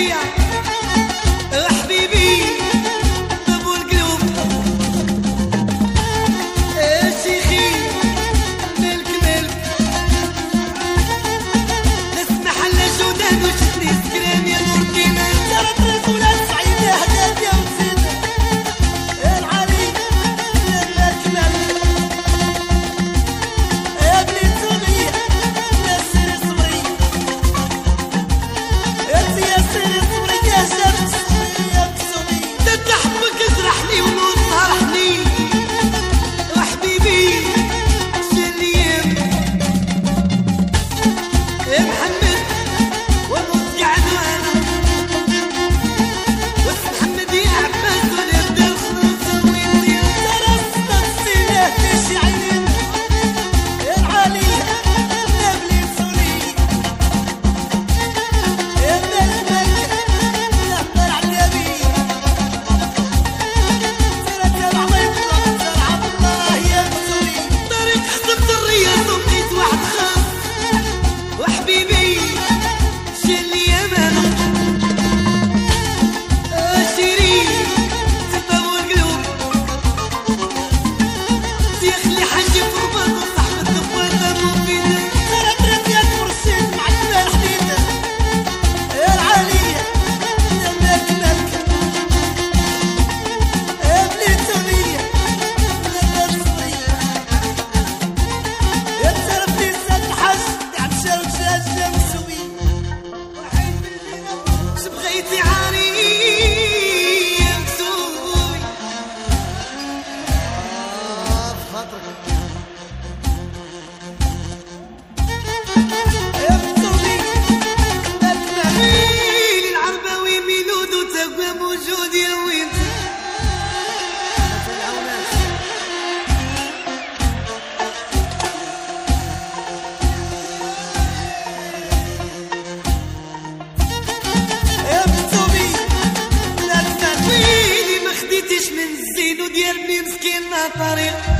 alegría. طريق